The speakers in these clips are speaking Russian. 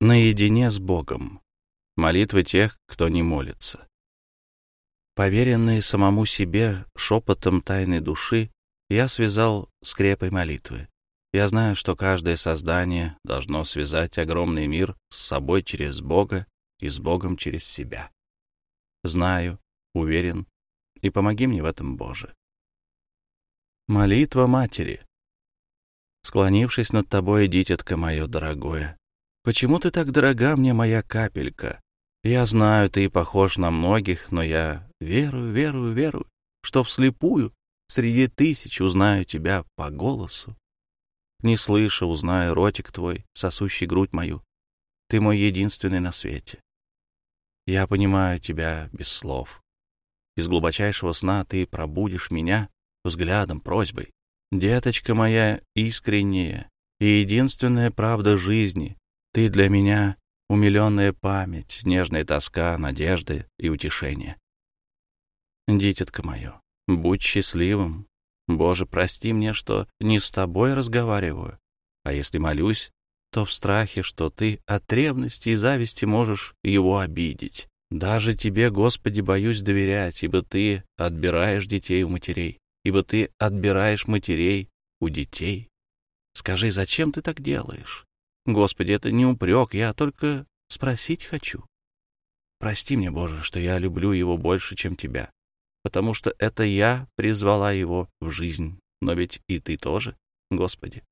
Наедине с Богом. Молитвы тех, кто не молится. Поверенные самому себе шепотом тайной души, я связал скрепой молитвы. Я знаю, что каждое создание должно связать огромный мир с собой через Бога и с Богом через себя. Знаю, уверен, и помоги мне в этом, Боже. Молитва матери. Склонившись над тобой, дитятка мое дорогое, почему ты так дорога мне, моя капелька? Я знаю, ты похож на многих, но я верую, верую, верую, что вслепую среди тысяч узнаю тебя по голосу. Не слыша, узнаю ротик твой, сосущий грудь мою. Ты мой единственный на свете. Я понимаю тебя без слов. Из глубочайшего сна ты пробудишь меня взглядом, просьбой. Деточка моя искренняя и единственная правда жизни. Ты для меня умиленная память, нежная тоска, надежды и утешение. Дитятка мое, будь счастливым. Боже, прости мне, что не с тобой разговариваю, а если молюсь, то в страхе, что ты от ревности и зависти можешь его обидеть. Даже тебе, Господи, боюсь доверять, ибо ты отбираешь детей у матерей, ибо ты отбираешь матерей у детей. Скажи, зачем ты так делаешь? Господи, это не упрек, я только спросить хочу. Прости мне, Боже, что я люблю его больше, чем тебя, потому что это я призвала его в жизнь, но ведь и ты тоже, Господи.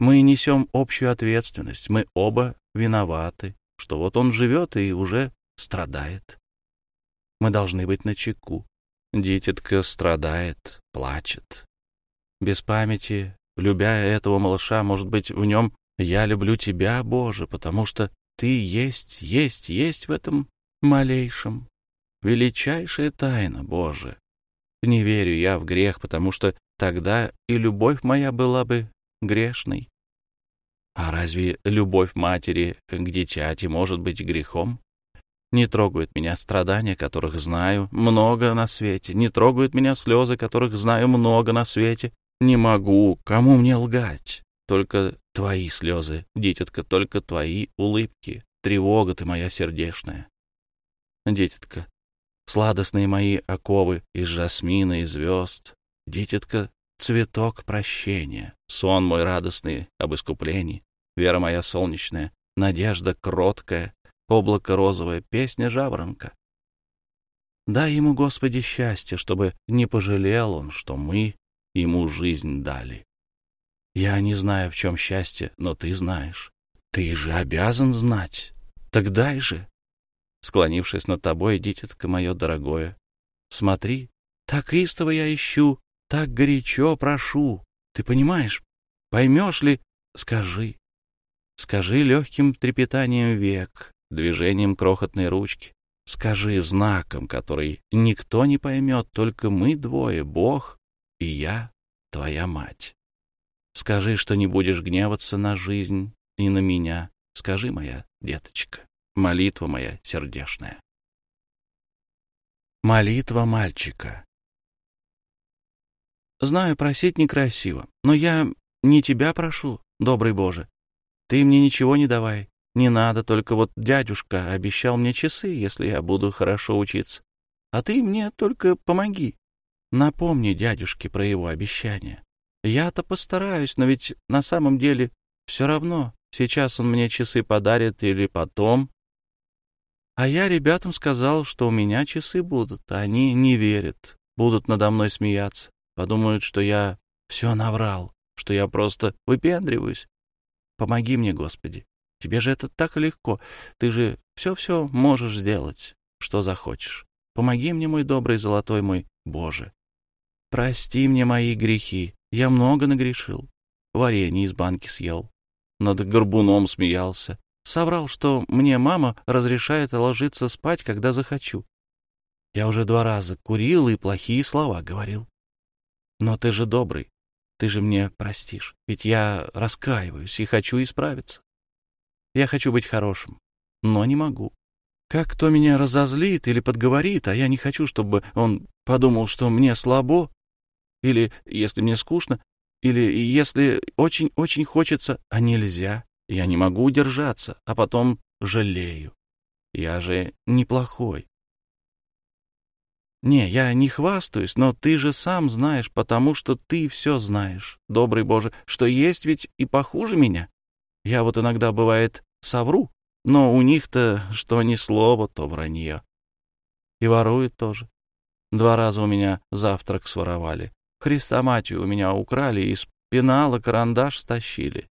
Мы несем общую ответственность, мы оба виноваты, что вот он живет и уже страдает. Мы должны быть начеку. Дитятка страдает, плачет. Без памяти, любя этого малыша, может быть, в нем я люблю тебя, Боже, потому что ты есть, есть, есть в этом малейшем. Величайшая тайна, Боже. Не верю я в грех, потому что тогда и любовь моя была бы грешной. А разве любовь матери к дитяти может быть грехом? Не трогают меня страдания, которых знаю много на свете. Не трогают меня слезы, которых знаю много на свете. Не могу. Кому мне лгать? Только твои слезы, дитятка, только твои улыбки. Тревога ты моя сердечная. Дитятка, сладостные мои оковы из жасмина и звезд. Дитятка, цветок прощения. Сон мой радостный об искуплении. Вера моя солнечная, надежда кроткая, облако розовое, песня жаворонка. Дай ему, Господи, счастье, чтобы не пожалел он, что мы ему жизнь дали. Я не знаю, в чем счастье, но ты знаешь. Ты же обязан знать. Так дай же. Склонившись над тобой, дитятка мое дорогое, смотри, так истово я ищу, так горячо прошу. Ты понимаешь? Поймешь ли? Скажи. Скажи легким трепетанием век, движением крохотной ручки. Скажи знаком, который никто не поймет, только мы двое, Бог и я, твоя мать. Скажи, что не будешь гневаться на жизнь и на меня. Скажи, моя деточка, молитва моя сердешная. Молитва мальчика. Знаю, просить некрасиво, но я не тебя прошу, добрый Боже. Ты мне ничего не давай. Не надо, только вот дядюшка обещал мне часы, если я буду хорошо учиться. А ты мне только помоги. Напомни дядюшке про его обещание. Я-то постараюсь, но ведь на самом деле все равно, сейчас он мне часы подарит или потом. А я ребятам сказал, что у меня часы будут, а они не верят, будут надо мной смеяться, подумают, что я все наврал, что я просто выпендриваюсь. Помоги мне, Господи. Тебе же это так легко. Ты же все-все можешь сделать, что захочешь. Помоги мне, мой добрый золотой мой Боже. Прости мне мои грехи. Я много нагрешил. Варенье из банки съел. Над горбуном смеялся. Соврал, что мне мама разрешает ложиться спать, когда захочу. Я уже два раза курил и плохие слова говорил. Но ты же добрый. Ты же мне простишь. Ведь я раскаиваюсь и хочу исправиться. Я хочу быть хорошим, но не могу. Как кто меня разозлит или подговорит, а я не хочу, чтобы он подумал, что мне слабо, или если мне скучно, или если очень-очень хочется, а нельзя. Я не могу удержаться, а потом жалею. Я же неплохой. Не, я не хвастаюсь, но ты же сам знаешь, потому что ты все знаешь, добрый Боже, что есть ведь и похуже меня. Я вот иногда, бывает, совру, но у них-то что ни слово, то вранье. И воруют тоже. Два раза у меня завтрак своровали. Христоматию у меня украли из пенала карандаш стащили.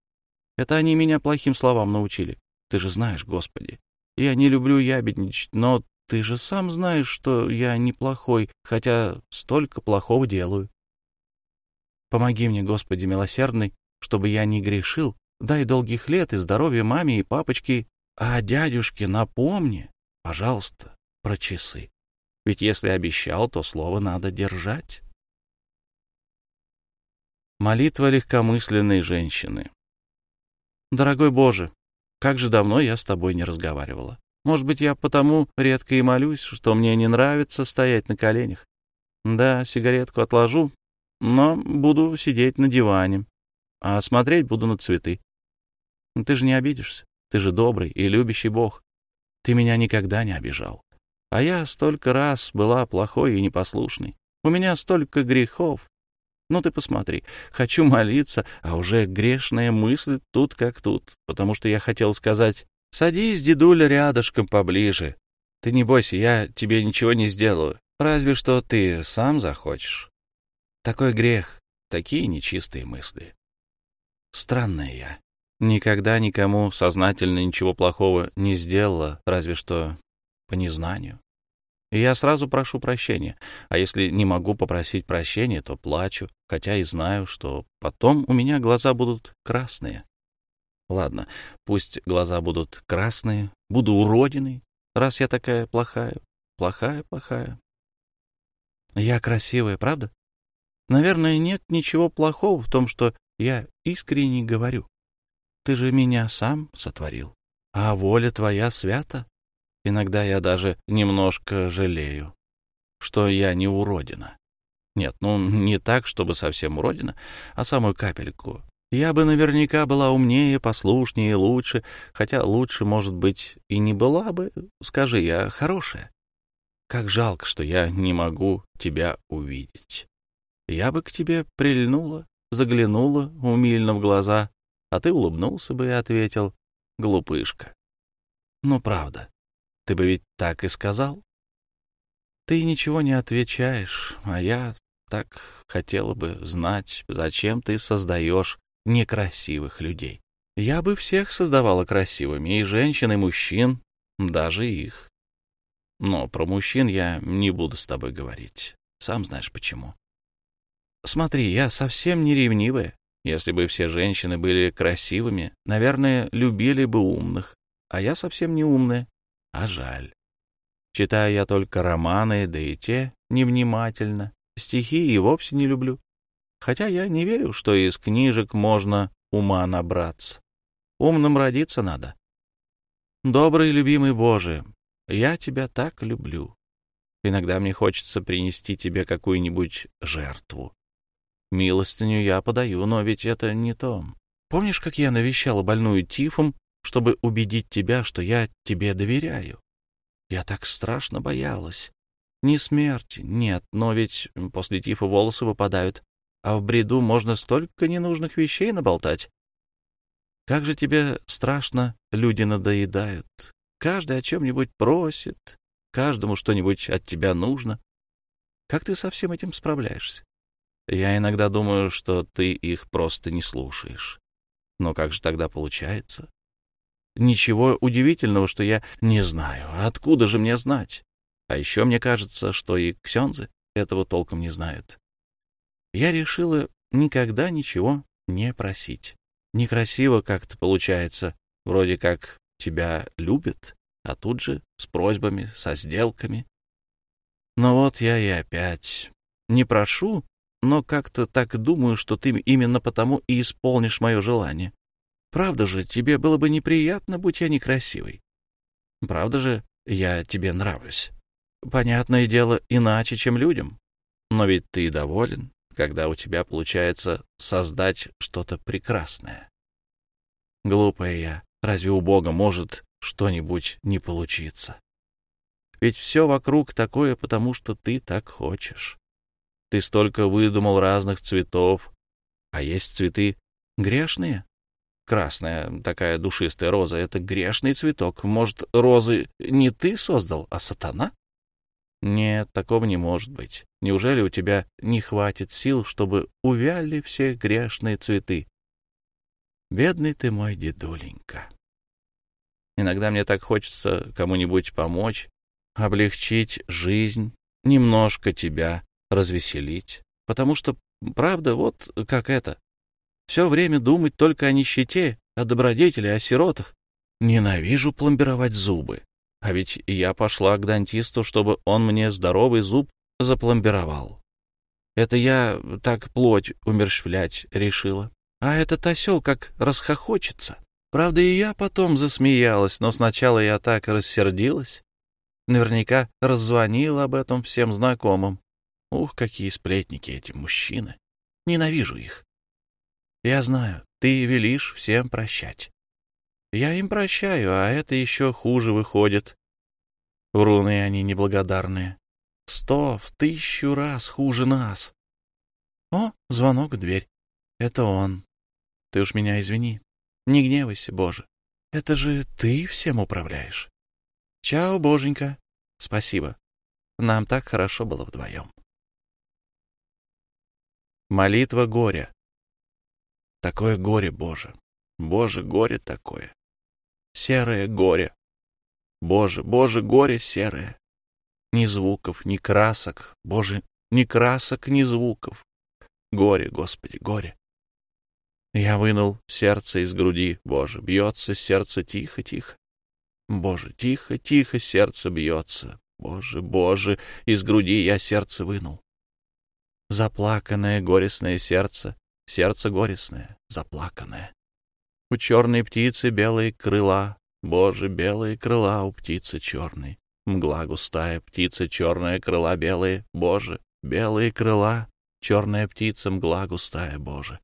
Это они меня плохим словам научили. Ты же знаешь, Господи. Я не люблю ябедничать, но ты же сам знаешь, что я неплохой, хотя столько плохого делаю. Помоги мне, Господи милосердный, чтобы я не грешил. Дай долгих лет и здоровья маме и папочке. А дядюшке напомни, пожалуйста, про часы. Ведь если обещал, то слово надо держать. Молитва легкомысленной женщины. Дорогой Боже, как же давно я с тобой не разговаривала. Может быть, я потому редко и молюсь, что мне не нравится стоять на коленях. Да, сигаретку отложу, но буду сидеть на диване, а смотреть буду на цветы. Ты же не обидишься. Ты же добрый и любящий Бог. Ты меня никогда не обижал. А я столько раз была плохой и непослушной. У меня столько грехов. Ну ты посмотри, хочу молиться, а уже грешная мысль тут как тут, потому что я хотел сказать Садись, дедуля, рядышком поближе. Ты не бойся, я тебе ничего не сделаю. Разве что ты сам захочешь. Такой грех, такие нечистые мысли. Странная я. Никогда никому сознательно ничего плохого не сделала, разве что по незнанию. Я сразу прошу прощения, а если не могу попросить прощения, то плачу, хотя и знаю, что потом у меня глаза будут красные. Ладно, пусть глаза будут красные, буду уродиной, раз я такая плохая, плохая, плохая. Я красивая, правда? Наверное, нет ничего плохого в том, что я искренне говорю. Ты же меня сам сотворил, а воля твоя свята. Иногда я даже немножко жалею, что я не уродина. Нет, ну не так, чтобы совсем уродина, а самую капельку, я бы наверняка была умнее, послушнее, лучше, хотя лучше, может быть, и не была бы, скажи, я хорошая. Как жалко, что я не могу тебя увидеть. Я бы к тебе прильнула, заглянула умильно в глаза, а ты улыбнулся бы и ответил, глупышка. Ну, правда, ты бы ведь так и сказал. Ты ничего не отвечаешь, а я так хотела бы знать, зачем ты создаешь некрасивых людей. Я бы всех создавала красивыми, и женщин, и мужчин, даже их. Но про мужчин я не буду с тобой говорить. Сам знаешь почему. Смотри, я совсем не ревнивая. Если бы все женщины были красивыми, наверное, любили бы умных. А я совсем не умная. А жаль. Читаю я только романы, да и те невнимательно. Стихи и вовсе не люблю. Хотя я не верю, что из книжек можно ума набраться. Умным родиться надо. Добрый, любимый Боже, я тебя так люблю. Иногда мне хочется принести тебе какую-нибудь жертву. Милостыню я подаю, но ведь это не то. Помнишь, как я навещала больную тифом, чтобы убедить тебя, что я тебе доверяю? Я так страшно боялась. Не смерти, нет, но ведь после тифа волосы выпадают, а в бреду можно столько ненужных вещей наболтать. Как же тебе страшно, люди надоедают. Каждый о чем-нибудь просит, каждому что-нибудь от тебя нужно. Как ты со всем этим справляешься? Я иногда думаю, что ты их просто не слушаешь. Но как же тогда получается? Ничего удивительного, что я не знаю. Откуда же мне знать? А еще мне кажется, что и ксензы этого толком не знают я решила никогда ничего не просить. Некрасиво как-то получается, вроде как тебя любят, а тут же с просьбами, со сделками. Но вот я и опять не прошу, но как-то так думаю, что ты именно потому и исполнишь мое желание. Правда же, тебе было бы неприятно, будь я некрасивой. Правда же, я тебе нравлюсь. Понятное дело, иначе, чем людям. Но ведь ты доволен, когда у тебя получается создать что-то прекрасное. Глупая я. Разве у Бога может что-нибудь не получиться? Ведь все вокруг такое, потому что ты так хочешь. Ты столько выдумал разных цветов, а есть цветы грешные. Красная такая душистая роза — это грешный цветок. Может, розы не ты создал, а сатана? Нет, такого не может быть. Неужели у тебя не хватит сил, чтобы увяли все грешные цветы? Бедный ты мой дедуленька. Иногда мне так хочется кому-нибудь помочь, облегчить жизнь, немножко тебя развеселить. Потому что, правда, вот как это. Все время думать только о нищете, о добродетели, о сиротах. Ненавижу пломбировать зубы. А ведь я пошла к дантисту, чтобы он мне здоровый зуб запломбировал. Это я так плоть умерщвлять решила. А этот осел как расхохочется. Правда, и я потом засмеялась, но сначала я так рассердилась. Наверняка раззвонила об этом всем знакомым. Ух, какие сплетники эти мужчины. Ненавижу их. Я знаю, ты велишь всем прощать. Я им прощаю, а это еще хуже выходит. Вруны они неблагодарные. Сто, в тысячу раз хуже нас. О, звонок в дверь. Это он. Ты уж меня извини. Не гневайся, Боже. Это же ты всем управляешь. Чао, Боженька. Спасибо. Нам так хорошо было вдвоем. Молитва горя. Такое горе, Боже. Боже, горе такое. Серое горе. Боже, Боже, горе серое. Ни звуков, ни красок. Боже, ни красок, ни звуков. Горе, Господи, горе. Я вынул сердце из груди. Боже, бьется сердце тихо-тихо. Боже, тихо-тихо сердце бьется. Боже, Боже, из груди я сердце вынул. Заплаканное горестное сердце, сердце горестное, заплаканное. У черной птицы белые крыла, Боже, белые крыла у птицы черной. Мгла густая, птица черная, крыла белые, Боже, белые крыла, черная птица, мгла густая, Боже.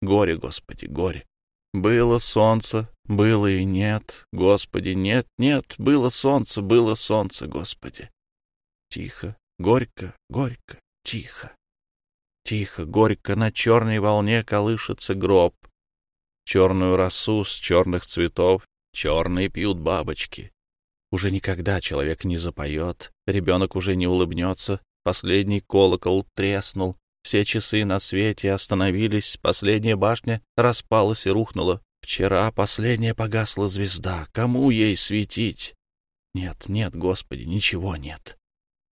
Горе, Господи, горе. Было солнце, было и нет, Господи, нет, нет, было солнце, было солнце, Господи. Тихо, горько, горько, тихо. Тихо, горько, на черной волне колышется гроб. Черную росу с черных цветов, черные пьют бабочки. Уже никогда человек не запоет, ребенок уже не улыбнется, последний колокол треснул, все часы на свете остановились, последняя башня распалась и рухнула. Вчера последняя погасла звезда. Кому ей светить? Нет, нет, Господи, ничего нет.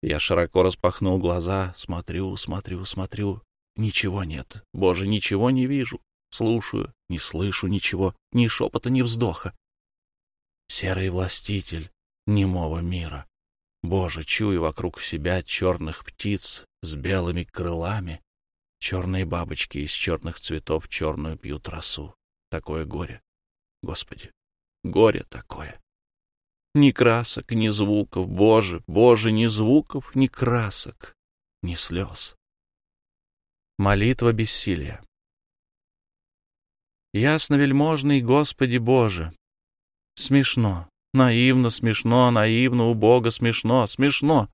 Я широко распахнул глаза, смотрю, смотрю, смотрю. Ничего нет. Боже, ничего не вижу. Слушаю, не слышу ничего, ни шепота, ни вздоха. Серый властитель немого мира. Боже, чую вокруг себя черных птиц с белыми крылами. Черные бабочки из черных цветов черную пьют росу. Такое горе. Господи, горе такое. Ни красок, ни звуков, Боже, Боже, ни звуков, ни красок, ни слез. Молитва бессилия. Ясно, вельможный Господи Боже. Смешно, Наивно, смешно, наивно, убого, смешно, смешно.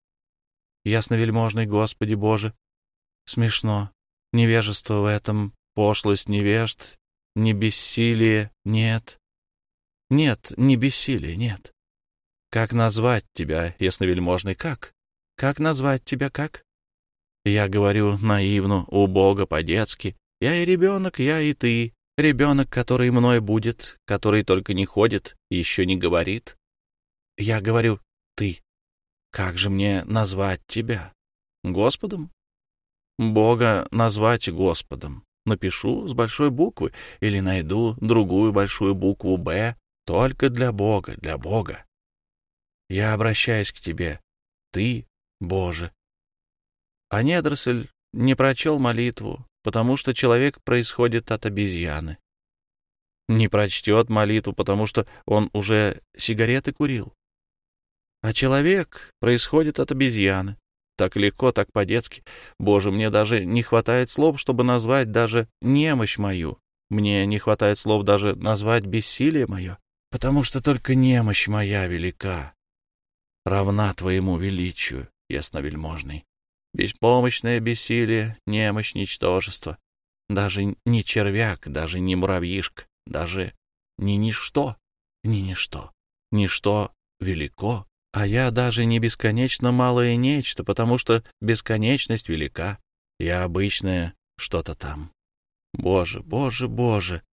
Ясновельможный Господи Боже, смешно. Невежество в этом, пошлость невежд, не бессилие, нет. Нет, не бессилие, нет. Как назвать тебя, ясновельможный, как? Как назвать тебя, как? Я говорю наивно, убого, по-детски. Я и ребенок, я и ты. Ребенок, который мной будет, который только не ходит еще не говорит. Я говорю «ты». Как же мне назвать тебя? Господом? Бога назвать Господом. Напишу с большой буквы или найду другую большую букву «Б» только для Бога, для Бога. Я обращаюсь к тебе. Ты, Боже. А недоросль не прочел молитву, потому что человек происходит от обезьяны. Не прочтет молитву, потому что он уже сигареты курил. А человек происходит от обезьяны. Так легко, так по-детски. Боже, мне даже не хватает слов, чтобы назвать даже немощь мою. Мне не хватает слов даже назвать бессилие мое, потому что только немощь моя велика, равна твоему величию, ясновельможный. Беспомощное бессилие, немощь, ничтожество. Даже не червяк, даже не муравьишка, даже не ничто, не ничто. Ничто велико, а я даже не бесконечно малое нечто, потому что бесконечность велика. Я обычное что-то там. Боже, Боже, Боже!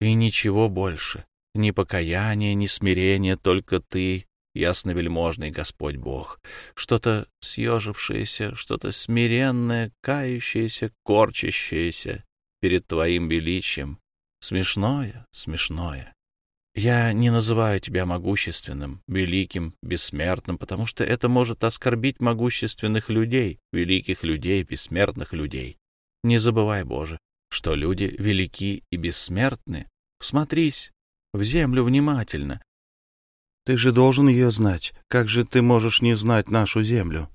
И ничего больше. Ни покаяния, ни смирения, только Ты, ясновельможный Господь Бог. Что-то съежившееся, что-то смиренное, кающееся, корчащееся перед Твоим величием. Смешное, смешное. Я не называю тебя могущественным, великим, бессмертным, потому что это может оскорбить могущественных людей, великих людей, бессмертных людей. Не забывай, Боже, что люди велики и бессмертны. Смотрись в землю внимательно. Ты же должен ее знать. Как же ты можешь не знать нашу землю?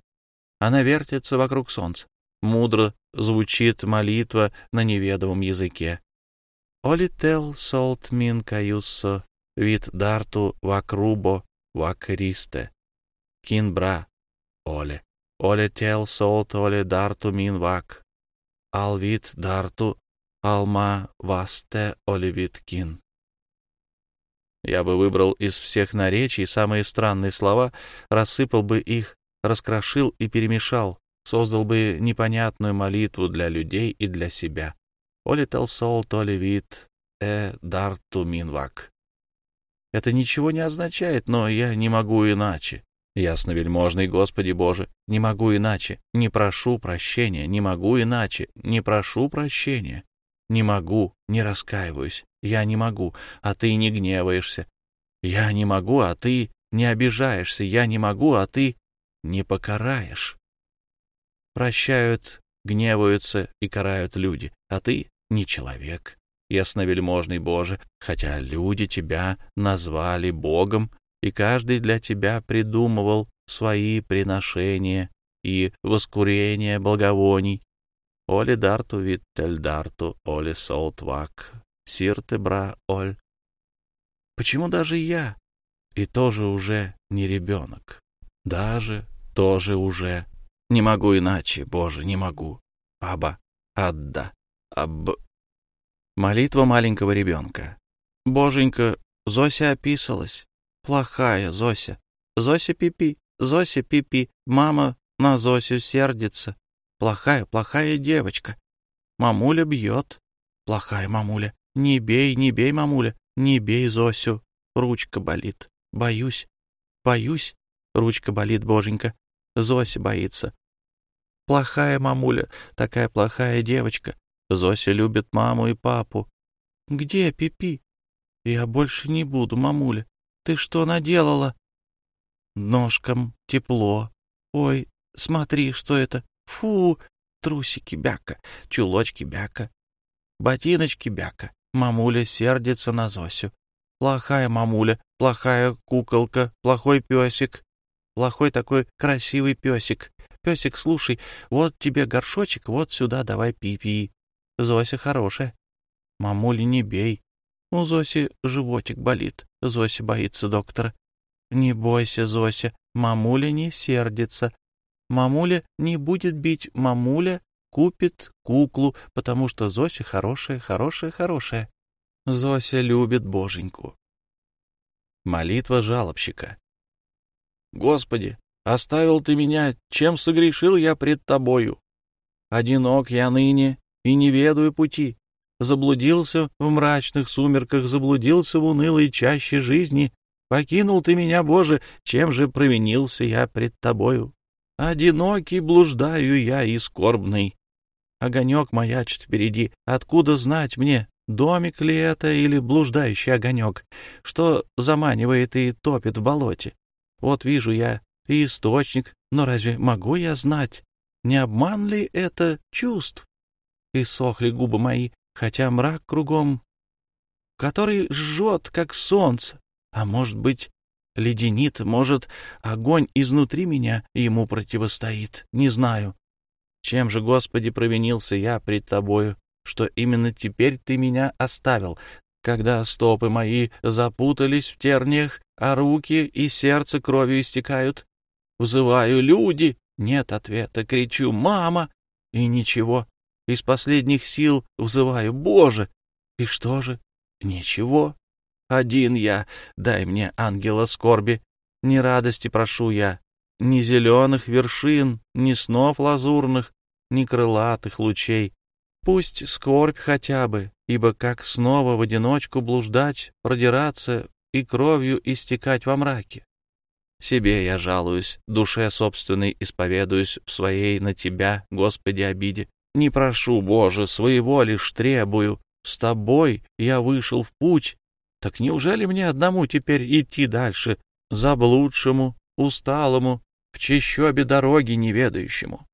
Она вертится вокруг солнца. Мудро звучит молитва на неведомом языке. Олител солт мин каюссо вид дарту вакрубо вакристе. Кин оле. Оле тел солт оле дарту мин вак. Алвит дарту алма васте оливит кин. Я бы выбрал из всех наречий самые странные слова, рассыпал бы их, раскрошил и перемешал, создал бы непонятную молитву для людей и для себя. Олител сол толивит э дарту минвак. Это ничего не означает, но я не могу иначе. Ясно, вельможный Господи Боже, не могу иначе, не прошу прощения, не могу иначе, не прошу прощения, не могу, не раскаиваюсь, я не могу, а ты не гневаешься. Я не могу, а ты не обижаешься, я не могу, а ты не покараешь. Прощают, гневаются и карают люди, а ты не человек ясновельможный Боже, хотя люди тебя назвали Богом, и каждый для тебя придумывал свои приношения и воскурения благовоний. Оле дарту виттель дарту, оле солтвак, бра оль. Почему даже я? И тоже уже не ребенок. Даже тоже уже. Не могу иначе, Боже, не могу. Аба, адда, аб... Молитва маленького ребенка. Боженька, Зося описалась. Плохая Зося. Зося пипи, Зося пипи. Мама на Зосю сердится. Плохая, плохая девочка. Мамуля бьет. Плохая мамуля. Не бей, не бей, мамуля. Не бей Зосю. Ручка болит. Боюсь. Боюсь. Ручка болит, боженька. Зося боится. Плохая мамуля, такая плохая девочка. Зося любит маму и папу. Где Пипи? Я больше не буду, мамуля. Ты что наделала? Ножкам тепло. Ой, смотри, что это. Фу, трусики бяка, чулочки бяка, ботиночки бяка. Мамуля сердится на Зосю. Плохая мамуля, плохая куколка, плохой песик. Плохой такой красивый песик. Песик, слушай, вот тебе горшочек, вот сюда давай пипи. Зося хорошая. Мамуля, не бей. У Зоси животик болит. Зося боится доктора. Не бойся, Зося, мамуля не сердится. Мамуля не будет бить, мамуля купит куклу, потому что Зося хорошая, хорошая, хорошая. Зося любит боженьку. Молитва жалобщика. Господи, оставил ты меня, чем согрешил я пред тобою? Одинок я ныне, и не ведаю пути. Заблудился в мрачных сумерках, заблудился в унылой чаще жизни. Покинул ты меня, Боже, чем же провинился я пред тобою? Одинокий блуждаю я и скорбный. Огонек маячит впереди. Откуда знать мне, домик ли это или блуждающий огонек, что заманивает и топит в болоте? Вот вижу я и источник, но разве могу я знать, не обман ли это чувств? и сохли губы мои, хотя мрак кругом, который жжет, как солнце, а может быть, леденит, может, огонь изнутри меня ему противостоит, не знаю. Чем же, Господи, провинился я пред Тобою? что именно теперь ты меня оставил, когда стопы мои запутались в терниях, а руки и сердце кровью истекают. Взываю «Люди!» Нет ответа, кричу «Мама!» И ничего. Из последних сил взываю «Боже!» И что же? Ничего. Один я. Дай мне ангела скорби. Не радости прошу я, ни зеленых вершин, ни снов лазурных, ни крылатых лучей. Пусть скорбь хотя бы, ибо как снова в одиночку блуждать, продираться и кровью истекать во мраке. Себе я жалуюсь, душе собственной исповедуюсь в своей на Тебя, Господи, обиде. Не прошу, Боже, своего лишь требую. С Тобой я вышел в путь. Так неужели мне одному теперь идти дальше, заблудшему, усталому, в чащобе дороги неведающему?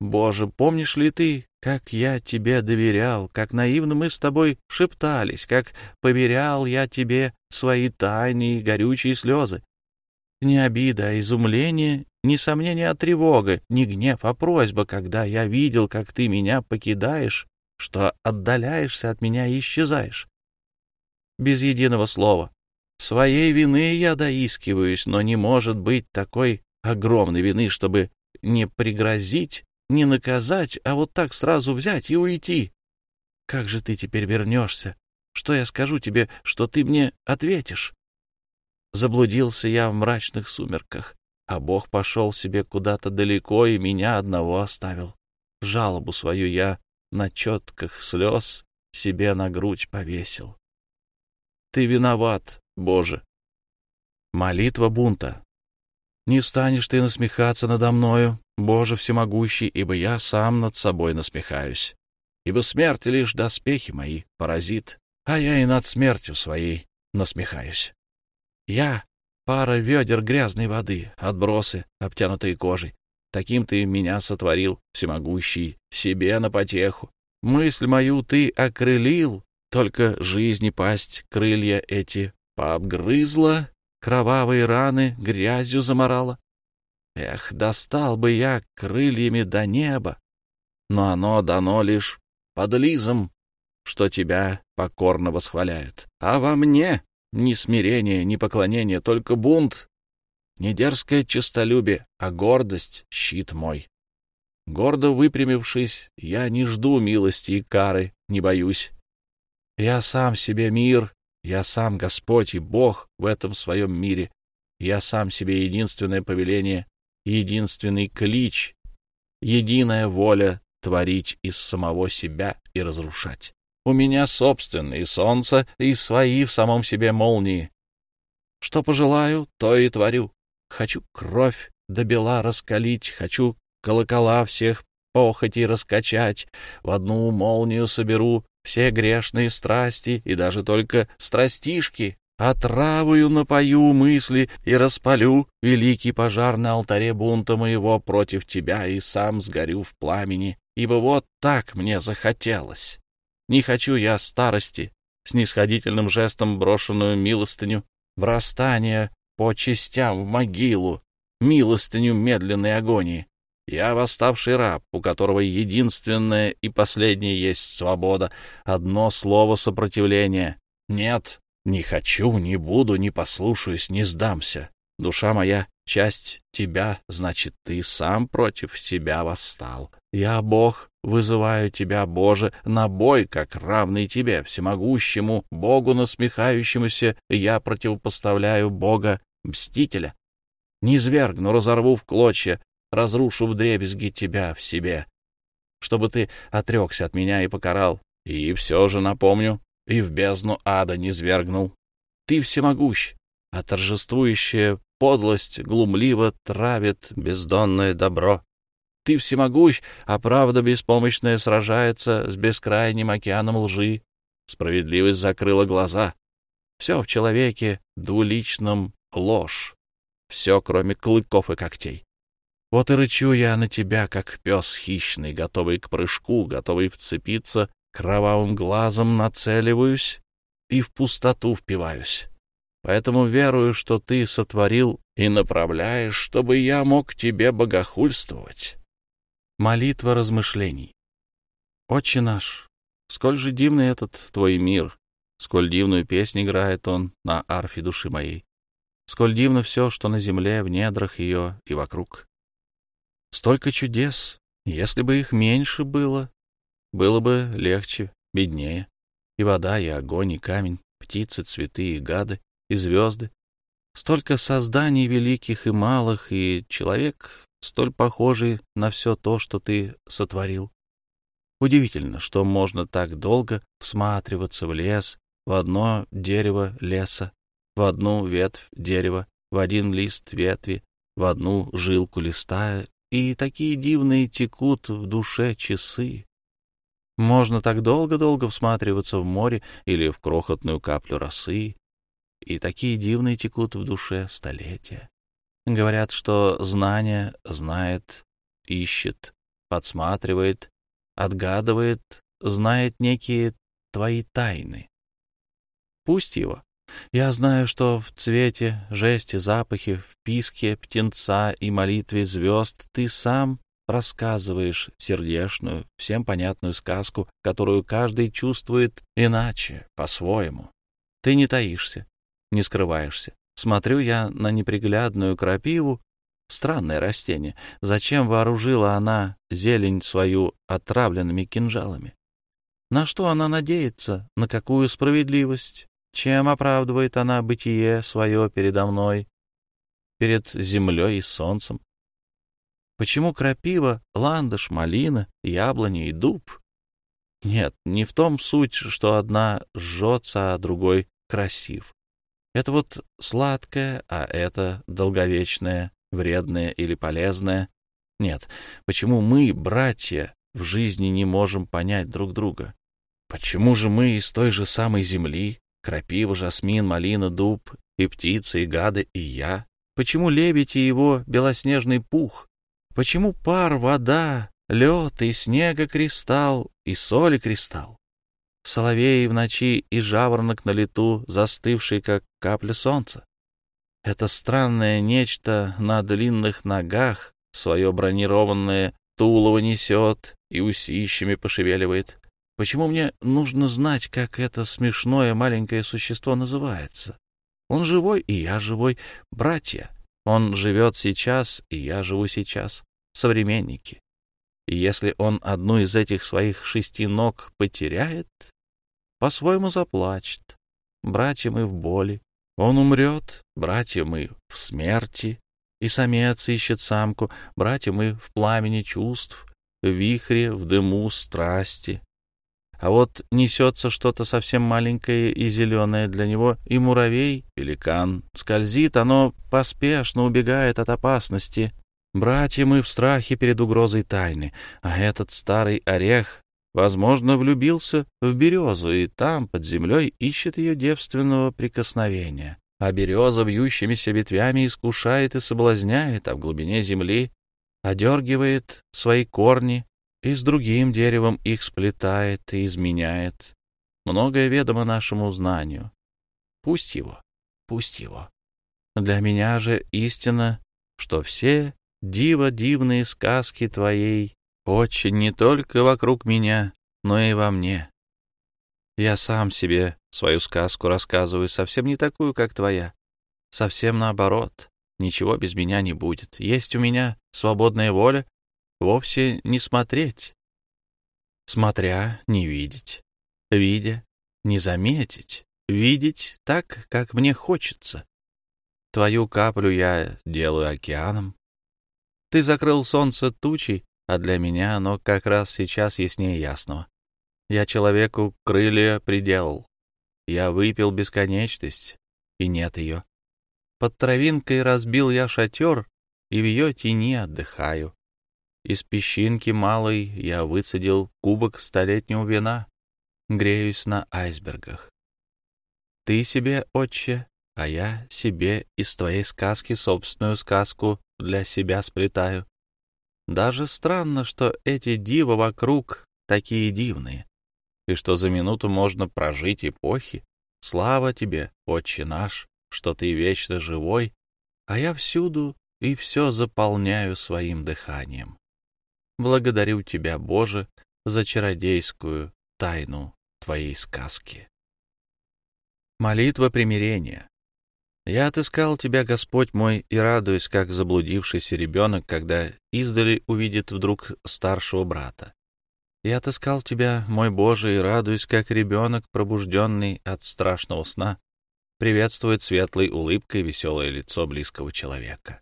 Боже, помнишь ли ты, как я тебе доверял, как наивно мы с тобой шептались, как поверял я тебе свои тайные горючие слезы? Не обида, а изумление, не сомнение, а тревога, не гнев, а просьба, когда я видел, как ты меня покидаешь, что отдаляешься от меня и исчезаешь. Без единого слова. Своей вины я доискиваюсь, но не может быть такой огромной вины, чтобы не пригрозить, не наказать, а вот так сразу взять и уйти. Как же ты теперь вернешься? Что я скажу тебе, что ты мне ответишь? Заблудился я в мрачных сумерках, а Бог пошел себе куда-то далеко и меня одного оставил. Жалобу свою я на четках слез себе на грудь повесил. Ты виноват, Боже. Молитва бунта. Не станешь ты насмехаться надо мною, Боже всемогущий, ибо я сам над собой насмехаюсь. Ибо смерть лишь доспехи мои поразит, а я и над смертью своей насмехаюсь. Я — пара ведер грязной воды, отбросы, обтянутые кожей. Таким ты меня сотворил, всемогущий, себе на потеху. Мысль мою ты окрылил, только жизни пасть крылья эти пообгрызла, кровавые раны грязью заморала. Эх, достал бы я крыльями до неба, но оно дано лишь подлизам, что тебя покорно восхваляют. А во мне ни смирение, ни поклонение, только бунт. Не дерзкое честолюбие, а гордость — щит мой. Гордо выпрямившись, я не жду милости и кары, не боюсь. Я сам себе мир, я сам Господь и Бог в этом своем мире. Я сам себе единственное повеление, единственный клич, единая воля творить из самого себя и разрушать. У меня собственные солнца и свои в самом себе молнии. Что пожелаю, то и творю. Хочу кровь до бела раскалить, хочу колокола всех похотей раскачать, в одну молнию соберу все грешные страсти и даже только страстишки, отравою напою мысли и распалю великий пожар на алтаре бунта моего против тебя и сам сгорю в пламени, ибо вот так мне захотелось. Не хочу я старости, снисходительным жестом брошенную милостыню, врастание по частям в могилу, милостыню медленной агонии. Я восставший раб, у которого единственное и последнее есть свобода, одно слово сопротивления. Нет, не хочу, не буду, не послушаюсь, не сдамся. Душа моя — часть тебя, значит, ты сам против себя восстал. Я, Бог, вызываю тебя, Боже, на бой, как равный тебе, всемогущему, Богу насмехающемуся, я противопоставляю Бога мстителя. Не свергну, разорву в клочья, разрушу в дребезги тебя в себе, чтобы ты отрекся от меня и покарал, и все же напомню, и в бездну ада не свергнул. Ты всемогущ, а торжествующая подлость глумливо травит бездонное добро. Ты всемогущ, а правда беспомощная сражается с бескрайним океаном лжи. Справедливость закрыла глаза. Все в человеке двуличном ложь. Все, кроме клыков и когтей. Вот и рычу я на тебя, как пес хищный, готовый к прыжку, готовый вцепиться, кровавым глазом нацеливаюсь и в пустоту впиваюсь. Поэтому верую, что ты сотворил и направляешь, чтобы я мог тебе богохульствовать. Молитва размышлений. Отче наш, Сколь же дивный этот твой мир, сколь дивную песнь играет он на арфе души моей, сколь дивно все, что на земле, в недрах ее и вокруг. Столько чудес, если бы их меньше было, было бы легче, беднее. И вода, и огонь, и камень, птицы, цветы и гады, и звезды. Столько созданий великих и малых, и человек, столь похожий на все то, что ты сотворил. Удивительно, что можно так долго всматриваться в лес, в одно дерево леса, в одну ветвь дерева, в один лист ветви, в одну жилку листа, и такие дивные текут в душе часы. Можно так долго-долго всматриваться в море или в крохотную каплю росы, и такие дивные текут в душе столетия. Говорят, что знание знает, ищет, подсматривает, отгадывает, знает некие твои тайны. Пусть его. Я знаю, что в цвете, жесте, запахе, в писке птенца и молитве звезд ты сам рассказываешь сердечную, всем понятную сказку, которую каждый чувствует иначе, по-своему. Ты не таишься, не скрываешься. Смотрю я на неприглядную крапиву, странное растение. Зачем вооружила она зелень свою отравленными кинжалами? На что она надеется? На какую справедливость? Чем оправдывает она бытие свое передо мной, перед землей и солнцем? Почему крапива, ландыш, малина, яблони и дуб? Нет, не в том суть, что одна жжется, а другой красив. Это вот сладкое, а это долговечное, вредное или полезное. Нет, почему мы, братья, в жизни не можем понять друг друга? Почему же мы из той же самой земли, крапива, жасмин, малина, дуб, и птицы, и гады, и я? Почему лебедь и его белоснежный пух? Почему пар, вода, лед и снега кристалл, и соли кристалл? Соловей в ночи и жаворонок на лету, застывший, как капля солнца. Это странное нечто на длинных ногах свое бронированное тулово несет и усищами пошевеливает. Почему мне нужно знать, как это смешное маленькое существо называется? Он живой, и я живой, братья. Он живет сейчас, и я живу сейчас, современники. И если он одну из этих своих шести ног потеряет, по-своему заплачет. Братья мы в боли. Он умрет, братья мы в смерти. И самец ищет самку, братья мы в пламени чувств, в вихре, в дыму страсти. А вот несется что-то совсем маленькое и зеленое для него, и муравей, пеликан, скользит, оно поспешно убегает от опасности. Братья мы в страхе перед угрозой тайны, а этот старый орех, возможно, влюбился в березу и там, под землей, ищет ее девственного прикосновения. А береза вьющимися ветвями искушает и соблазняет, а в глубине земли одергивает свои корни, и с другим деревом их сплетает и изменяет. Многое ведомо нашему знанию. Пусть его, пусть его. Для меня же истина, что все диво-дивные сказки твоей очень не только вокруг меня, но и во мне. Я сам себе свою сказку рассказываю, совсем не такую, как твоя. Совсем наоборот. Ничего без меня не будет. Есть у меня свободная воля, вовсе не смотреть. Смотря — не видеть. Видя — не заметить. Видеть так, как мне хочется. Твою каплю я делаю океаном. Ты закрыл солнце тучей, а для меня оно как раз сейчас яснее ясного. Я человеку крылья приделал. Я выпил бесконечность, и нет ее. Под травинкой разбил я шатер, и в ее тени отдыхаю. Из песчинки малой я выцедил кубок столетнего вина, греюсь на айсбергах. Ты себе, отче, а я себе из твоей сказки собственную сказку для себя сплетаю. Даже странно, что эти дивы вокруг такие дивные, и что за минуту можно прожить эпохи. Слава тебе, отче наш, что ты вечно живой, а я всюду и все заполняю своим дыханием. Благодарю Тебя, Боже, за чародейскую тайну твоей сказки. Молитва примирения. Я отыскал тебя, Господь мой, и радуюсь, как заблудившийся ребенок, когда издали увидит вдруг старшего брата. Я отыскал тебя, мой Боже, и радуюсь, как ребенок, пробужденный от страшного сна, приветствует светлой улыбкой веселое лицо близкого человека.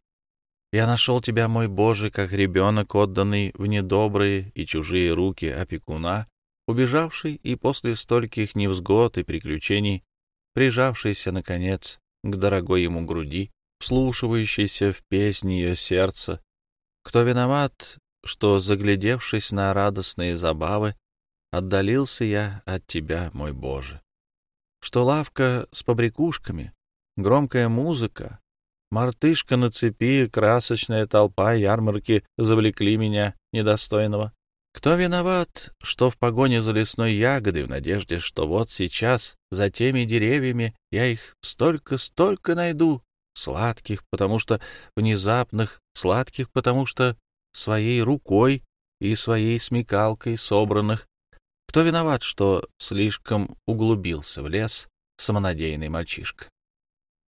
Я нашел тебя, мой Боже, как ребенок, отданный в недобрые и чужие руки опекуна, убежавший и после стольких невзгод и приключений, прижавшийся, наконец, к дорогой ему груди, вслушивающийся в песни ее сердца. Кто виноват, что, заглядевшись на радостные забавы, отдалился я от тебя, мой Боже? Что лавка с побрякушками, громкая музыка, Мартышка на цепи, красочная толпа ярмарки завлекли меня, недостойного. Кто виноват, что в погоне за лесной ягодой, в надежде, что вот сейчас, за теми деревьями, я их столько-столько найду, сладких, потому что внезапных, сладких, потому что своей рукой и своей смекалкой собранных. Кто виноват, что слишком углубился в лес самонадеянный мальчишка?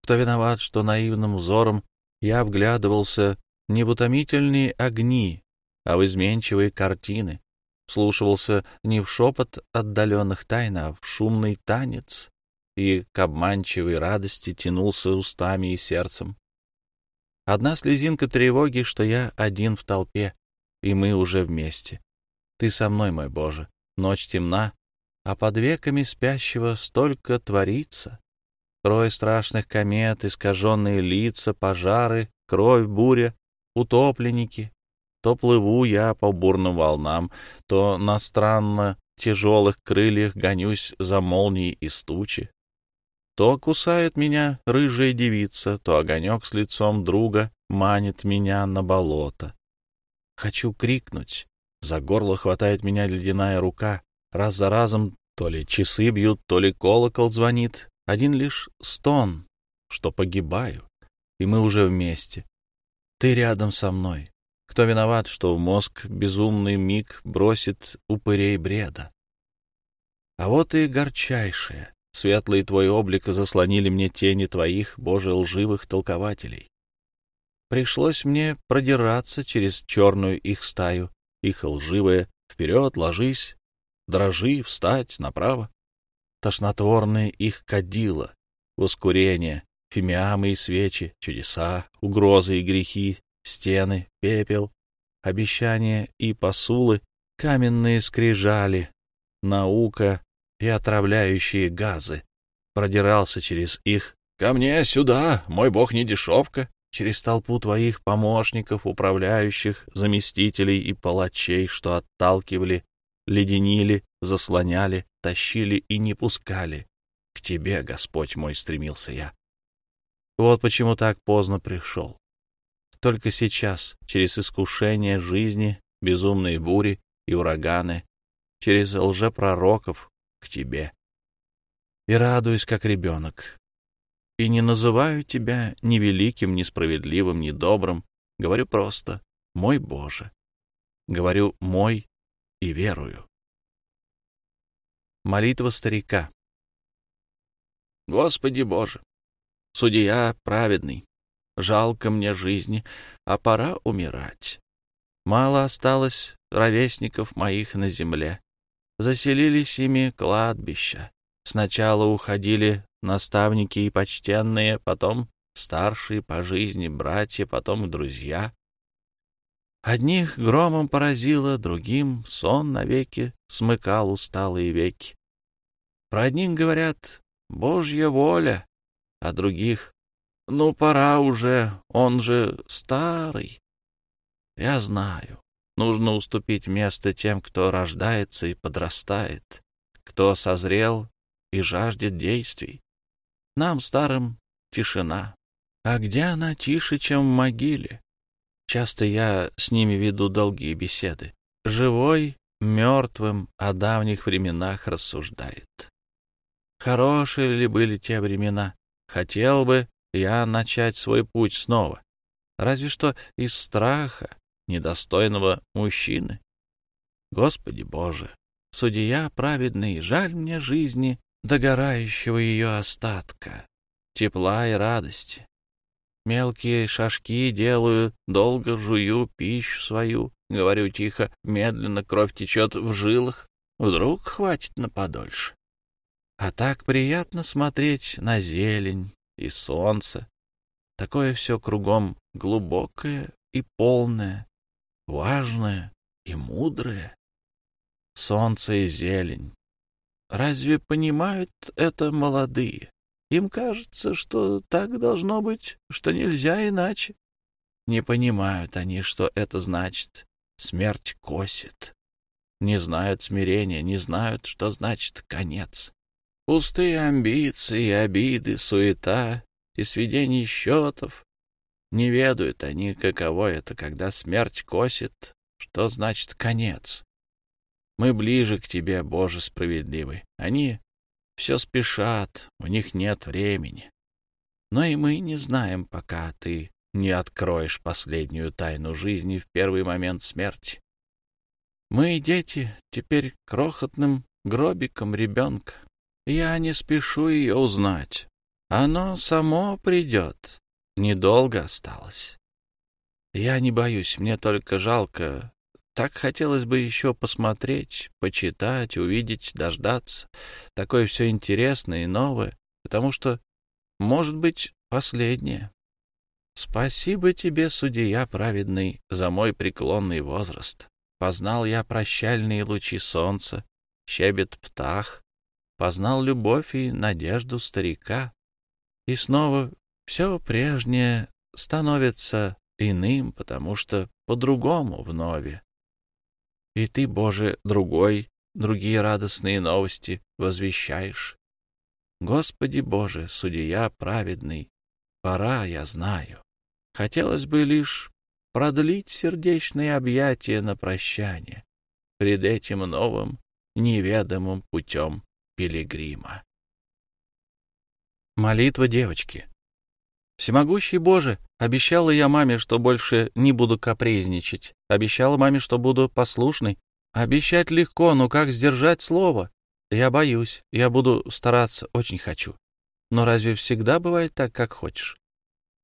Кто виноват, что наивным взором я вглядывался не в утомительные огни, а в изменчивые картины, слушался не в шепот отдаленных тайн, а в шумный танец, и к обманчивой радости тянулся устами и сердцем. Одна слезинка тревоги, что я один в толпе, и мы уже вместе. Ты со мной, мой Боже, ночь темна, а под веками спящего столько творится. Рой страшных комет, искаженные лица, пожары, кровь, буря, утопленники. То плыву я по бурным волнам, то на странно тяжелых крыльях гонюсь за молнией из тучи. То кусает меня рыжая девица, то огонек с лицом друга манит меня на болото. Хочу крикнуть, за горло хватает меня ледяная рука, раз за разом то ли часы бьют, то ли колокол звонит, один лишь стон, что погибаю, и мы уже вместе. Ты рядом со мной. Кто виноват, что в мозг безумный миг бросит упырей бреда? А вот и горчайшее. Светлый твой облик заслонили мне тени твоих, Боже, лживых толкователей. Пришлось мне продираться через черную их стаю, их лживое «Вперед, ложись, дрожи, встать направо» тошнотворное их кадило, воскурение, фимиамы и свечи, чудеса, угрозы и грехи, стены, пепел, обещания и посулы, каменные скрижали, наука и отравляющие газы. Продирался через их «Ко мне сюда, мой бог не дешевка», через толпу твоих помощников, управляющих, заместителей и палачей, что отталкивали, леденили, заслоняли, тащили и не пускали. К тебе, Господь мой, стремился я. Вот почему так поздно пришел. Только сейчас, через искушение жизни, безумные бури и ураганы, через лжепророков к тебе. И радуюсь, как ребенок. И не называю тебя ни великим, ни справедливым, ни добрым. Говорю просто «мой Боже». Говорю «мой» и верую. Молитва старика. Господи Боже, судья праведный, жалко мне жизни, а пора умирать. Мало осталось ровесников моих на земле. Заселились ими кладбища. Сначала уходили наставники и почтенные, потом старшие по жизни братья, потом друзья. Одних громом поразило, другим сон навеки смыкал усталые веки. Про одних говорят «Божья воля», а других «Ну, пора уже, он же старый». Я знаю, нужно уступить место тем, кто рождается и подрастает, кто созрел и жаждет действий. Нам, старым, тишина. А где она тише, чем в могиле? Часто я с ними веду долгие беседы. Живой, мертвым о давних временах рассуждает. Хорошие ли были те времена? Хотел бы я начать свой путь снова. Разве что из страха недостойного мужчины. Господи Боже, судья праведный, жаль мне жизни, догорающего ее остатка, тепла и радости. Мелкие шажки делаю, долго жую пищу свою, говорю тихо, медленно кровь течет в жилах, вдруг хватит на подольше. А так приятно смотреть на зелень и солнце. Такое все кругом глубокое и полное, важное и мудрое. Солнце и зелень. Разве понимают это молодые? Им кажется, что так должно быть, что нельзя иначе. Не понимают они, что это значит. Смерть косит. Не знают смирения, не знают, что значит конец. Пустые амбиции, обиды, суета и сведение счетов. Не ведают они, каково это, когда смерть косит, что значит конец. Мы ближе к тебе, Боже справедливый. Они все спешат, у них нет времени. Но и мы не знаем, пока ты не откроешь последнюю тайну жизни в первый момент смерти. Мы, дети, теперь крохотным гробиком ребенка. Я не спешу ее узнать. Оно само придет. Недолго осталось. Я не боюсь, мне только жалко так хотелось бы еще посмотреть, почитать, увидеть, дождаться. Такое все интересное и новое, потому что, может быть, последнее. Спасибо тебе, судья праведный, за мой преклонный возраст. Познал я прощальные лучи солнца, щебет птах, познал любовь и надежду старика. И снова все прежнее становится иным, потому что по-другому вновь. И ты, Боже, другой, другие радостные новости возвещаешь. Господи Боже, судья праведный, пора, я знаю. Хотелось бы лишь продлить сердечные объятия на прощание пред этим новым, неведомым путем пилигрима. Молитва девочки. Всемогущий Боже, обещала я маме, что больше не буду капризничать. Обещала маме, что буду послушной. Обещать легко, но как сдержать слово? Я боюсь. Я буду стараться, очень хочу. Но разве всегда бывает так, как хочешь?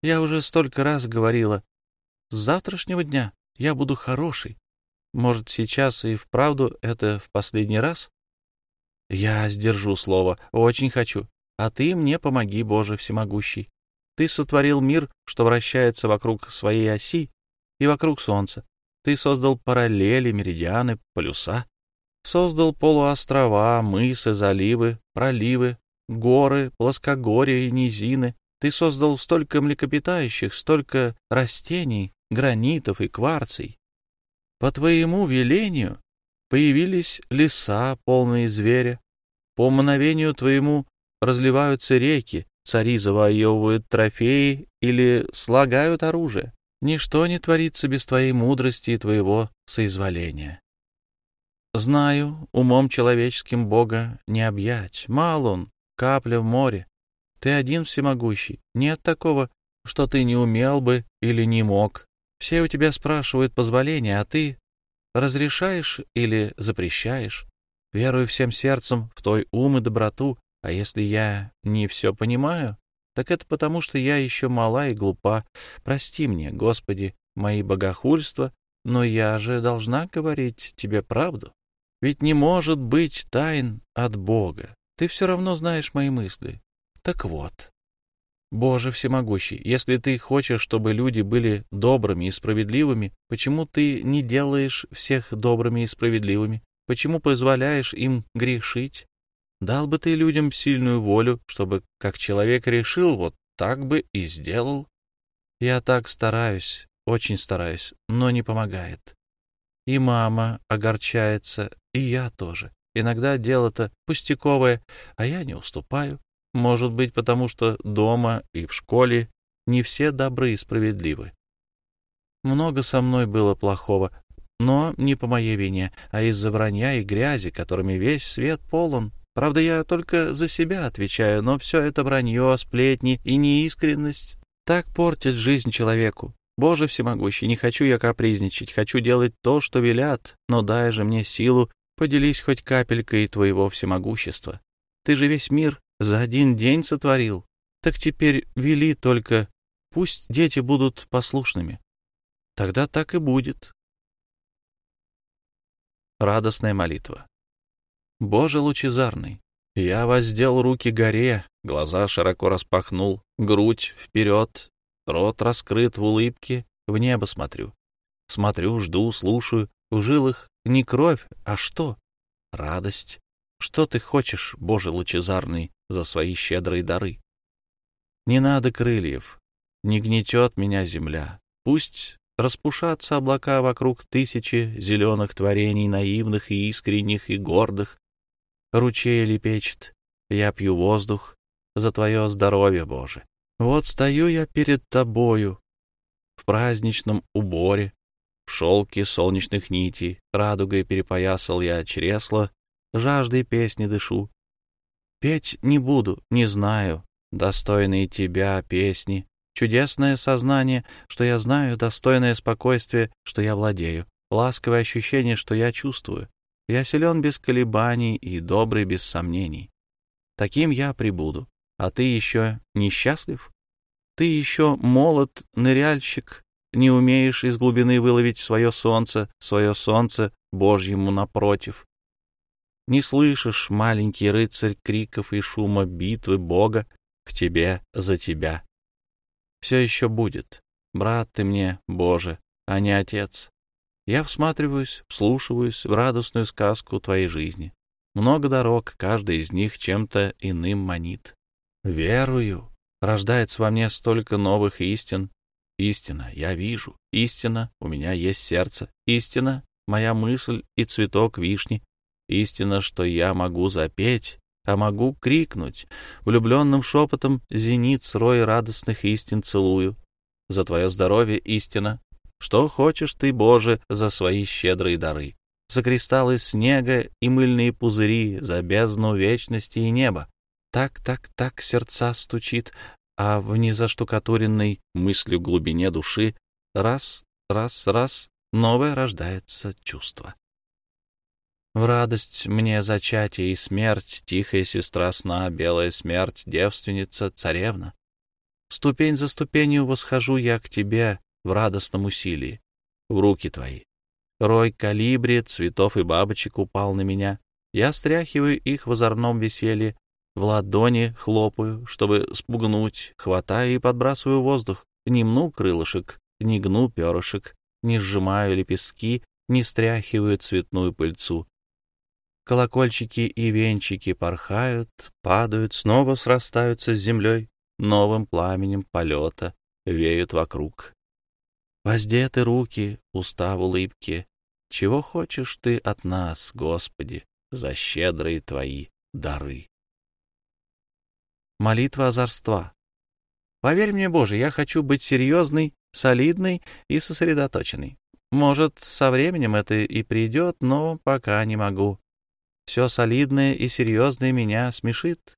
Я уже столько раз говорила. С завтрашнего дня я буду хорошей. Может, сейчас и вправду это в последний раз? Я сдержу слово. Очень хочу. А ты мне помоги, Боже всемогущий. Ты сотворил мир, что вращается вокруг своей оси и вокруг Солнца. Ты создал параллели, меридианы, полюса. Создал полуострова, мысы, заливы, проливы, горы, плоскогорья и низины. Ты создал столько млекопитающих, столько растений, гранитов и кварций. По твоему велению появились леса, полные зверя. По мгновению твоему разливаются реки, Цари завоевывают трофеи или слагают оружие. Ничто не творится без твоей мудрости и твоего соизволения. Знаю, умом человеческим Бога не объять. Мал он, капля в море. Ты один всемогущий. Нет такого, что ты не умел бы или не мог. Все у тебя спрашивают позволения, а ты разрешаешь или запрещаешь. Верую всем сердцем в твой ум и доброту, а если я не все понимаю, так это потому, что я еще мала и глупа. Прости мне, Господи, мои богохульства, но я же должна говорить тебе правду. Ведь не может быть тайн от Бога. Ты все равно знаешь мои мысли. Так вот, Боже всемогущий, если ты хочешь, чтобы люди были добрыми и справедливыми, почему ты не делаешь всех добрыми и справедливыми? Почему позволяешь им грешить? Дал бы ты людям сильную волю, чтобы, как человек решил, вот так бы и сделал. Я так стараюсь, очень стараюсь, но не помогает. И мама огорчается, и я тоже. Иногда дело-то пустяковое, а я не уступаю. Может быть, потому что дома и в школе не все добры и справедливы. Много со мной было плохого, но не по моей вине, а из-за вранья и грязи, которыми весь свет полон. Правда, я только за себя отвечаю, но все это вранье, сплетни и неискренность так портит жизнь человеку. Боже всемогущий, не хочу я капризничать, хочу делать то, что велят, но дай же мне силу поделись хоть капелькой твоего всемогущества. Ты же весь мир за один день сотворил. Так теперь вели только, пусть дети будут послушными. Тогда так и будет. Радостная молитва. Боже лучезарный, я воздел руки горе, глаза широко распахнул, грудь вперед, рот раскрыт в улыбке, в небо смотрю. Смотрю, жду, слушаю, в жилах не кровь, а что? Радость. Что ты хочешь, Боже лучезарный, за свои щедрые дары? Не надо крыльев, не гнетет меня земля. Пусть распушатся облака вокруг тысячи зеленых творений, наивных и искренних и гордых. Ручей лепечет, я пью воздух за твое здоровье, Боже. Вот стою я перед тобою в праздничном уборе, в шелке солнечных нитей, радугой перепоясал я чресло, жаждой песни дышу. Петь не буду, не знаю, достойные тебя песни, чудесное сознание, что я знаю, достойное спокойствие, что я владею, ласковое ощущение, что я чувствую. Я силен без колебаний и добрый без сомнений. Таким я прибуду. А ты еще несчастлив? Ты еще молод, ныряльщик, не умеешь из глубины выловить свое солнце, свое солнце Божьему напротив. Не слышишь, маленький рыцарь, криков и шума битвы Бога к тебе за тебя. Все еще будет. Брат ты мне, Боже, а не отец. Я всматриваюсь, вслушиваюсь в радостную сказку твоей жизни. Много дорог, каждая из них чем-то иным манит. Верую, рождается во мне столько новых истин. Истина, я вижу. Истина, у меня есть сердце. Истина, моя мысль и цветок вишни. Истина, что я могу запеть, а могу крикнуть. Влюбленным шепотом зенит срой радостных истин целую. За твое здоровье истина. Что хочешь ты, Боже, за свои щедрые дары? За кристаллы снега и мыльные пузыри, за бездну вечности и неба. Так, так, так сердца стучит, а в незаштукатуренной мыслью глубине души раз, раз, раз новое рождается чувство. В радость мне зачатие и смерть, тихая сестра сна, белая смерть, девственница, царевна. Ступень за ступенью восхожу я к тебе в радостном усилии, в руки твои. Рой калибри, цветов и бабочек упал на меня. Я стряхиваю их в озорном веселье, в ладони хлопаю, чтобы спугнуть, хватаю и подбрасываю воздух. Не мну крылышек, не гну перышек, не сжимаю лепестки, не стряхиваю цветную пыльцу. Колокольчики и венчики порхают, падают, снова срастаются с землей, новым пламенем полета веют вокруг. Воздеты руки, уста в улыбке. Чего хочешь ты от нас, Господи, за щедрые твои дары? Молитва озорства. Поверь мне, Боже, я хочу быть серьезной, солидной и сосредоточенной. Может, со временем это и придет, но пока не могу. Все солидное и серьезное меня смешит.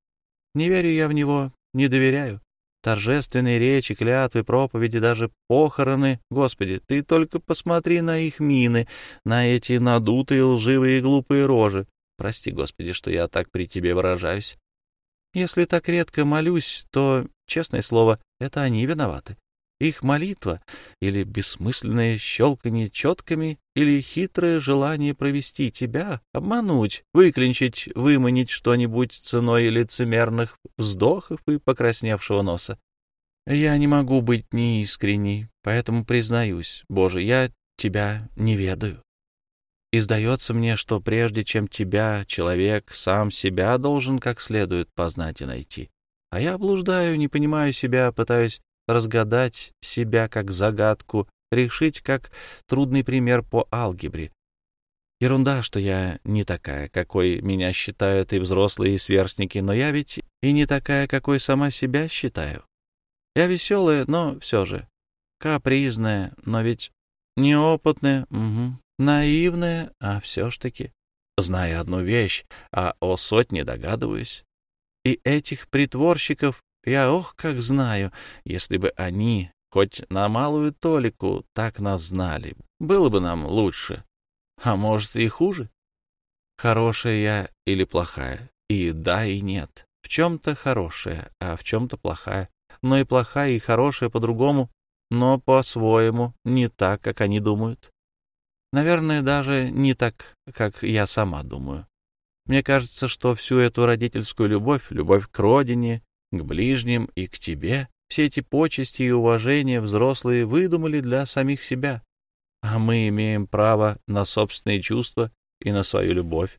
Не верю я в него, не доверяю. Торжественные речи, клятвы, проповеди, даже похороны. Господи, ты только посмотри на их мины, на эти надутые, лживые и глупые рожи. Прости, Господи, что я так при тебе выражаюсь. Если так редко молюсь, то, честное слово, это они виноваты. Их молитва или бессмысленное щелканье четками или хитрое желание провести тебя, обмануть, выклинчить, выманить что-нибудь ценой лицемерных вздохов и покрасневшего носа. Я не могу быть неискренней, поэтому признаюсь, Боже, я тебя не ведаю. И сдается мне, что прежде чем тебя, человек сам себя должен как следует познать и найти. А я блуждаю, не понимаю себя, пытаюсь разгадать себя как загадку, решить как трудный пример по алгебре. Ерунда, что я не такая, какой меня считают и взрослые, и сверстники, но я ведь и не такая, какой сама себя считаю. Я веселая, но все же. Капризная, но ведь неопытная, угу. Наивная, а все ж таки. Знаю одну вещь, а о сотне догадываюсь. И этих притворщиков я ох как знаю, если бы они хоть на малую толику так нас знали, было бы нам лучше. А может и хуже. хорошая я или плохая, и да, и нет. В чем-то хорошая, а в чем-то плохая. Но и плохая, и хорошая по-другому, но по-своему, не так, как они думают. Наверное, даже не так, как я сама думаю. Мне кажется, что всю эту родительскую любовь, любовь к родине, к ближним и к тебе, все эти почести и уважения взрослые выдумали для самих себя, а мы имеем право на собственные чувства и на свою любовь.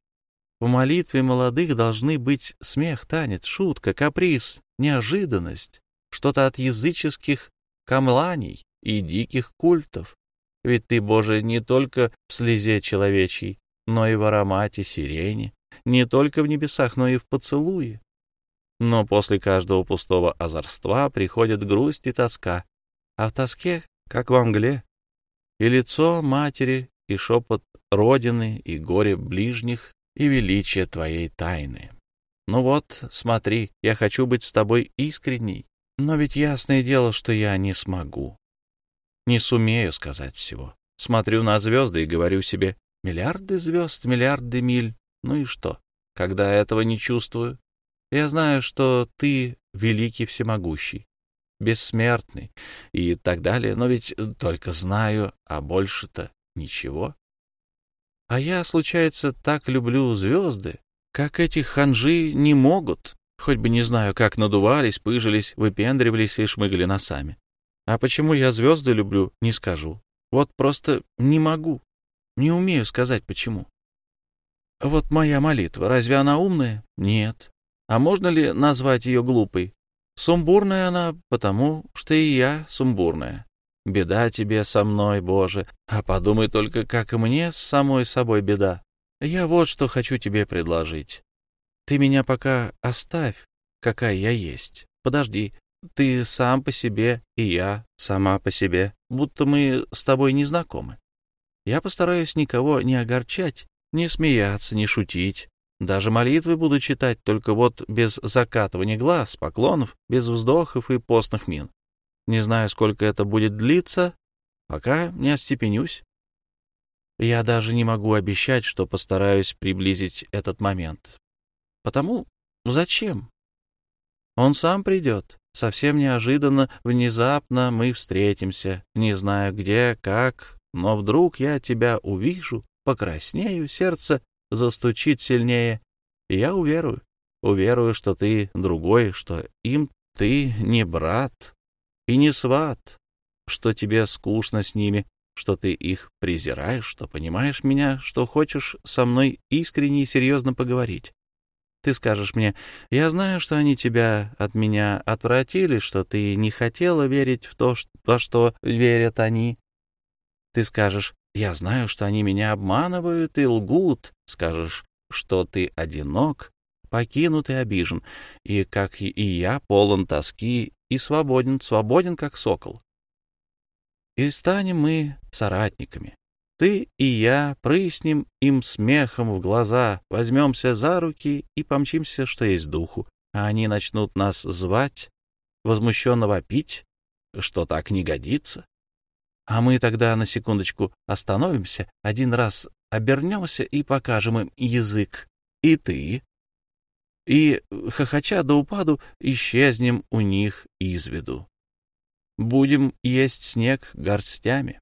В молитве молодых должны быть смех, танец, шутка, каприз, неожиданность, что-то от языческих камланий и диких культов. Ведь ты, Боже, не только в слезе человечьей, но и в аромате сирени, не только в небесах, но и в поцелуе. Но после каждого пустого озорства приходит грусть и тоска, а в тоске, как во мгле, и лицо матери, и шепот родины, и горе ближних, и величие твоей тайны. Ну вот, смотри, я хочу быть с тобой искренней, но ведь ясное дело, что я не смогу. Не сумею сказать всего. Смотрю на звезды и говорю себе, миллиарды звезд, миллиарды миль, ну и что, когда этого не чувствую? Я знаю, что ты великий всемогущий, бессмертный и так далее, но ведь только знаю, а больше-то ничего. А я, случается, так люблю звезды, как эти ханжи не могут, хоть бы не знаю, как надувались, пыжились, выпендривались и шмыгали носами. А почему я звезды люблю, не скажу. Вот просто не могу, не умею сказать почему. Вот моя молитва, разве она умная? Нет. А можно ли назвать ее глупой? Сумбурная она, потому что и я сумбурная. Беда тебе со мной, Боже, а подумай только, как и мне с самой собой беда. Я вот что хочу тебе предложить. Ты меня пока оставь, какая я есть. Подожди, ты сам по себе, и я сама по себе, будто мы с тобой не знакомы. Я постараюсь никого не огорчать, не смеяться, не шутить. Даже молитвы буду читать, только вот без закатывания глаз, поклонов, без вздохов и постных мин. Не знаю, сколько это будет длиться, пока не остепенюсь. Я даже не могу обещать, что постараюсь приблизить этот момент. Потому зачем? Он сам придет. Совсем неожиданно, внезапно мы встретимся, не знаю где, как, но вдруг я тебя увижу покраснею, сердце застучит сильнее, я уверую, уверую, что ты другой, что им ты не брат и не сват, что тебе скучно с ними, что ты их презираешь, что понимаешь меня, что хочешь со мной искренне и серьезно поговорить. Ты скажешь мне, я знаю, что они тебя от меня отвратили, что ты не хотела верить в то, во что верят они. Ты скажешь, я знаю, что они меня обманывают и лгут. Скажешь, что ты одинок, покинут и обижен, и, как и я, полон тоски и свободен, свободен, как сокол. И станем мы соратниками. Ты и я прыснем им смехом в глаза, возьмемся за руки и помчимся, что есть духу, а они начнут нас звать, возмущенно вопить, что так не годится. А мы тогда на секундочку остановимся, один раз обернемся и покажем им язык. И ты. И, хохоча до упаду, исчезнем у них из виду. Будем есть снег горстями.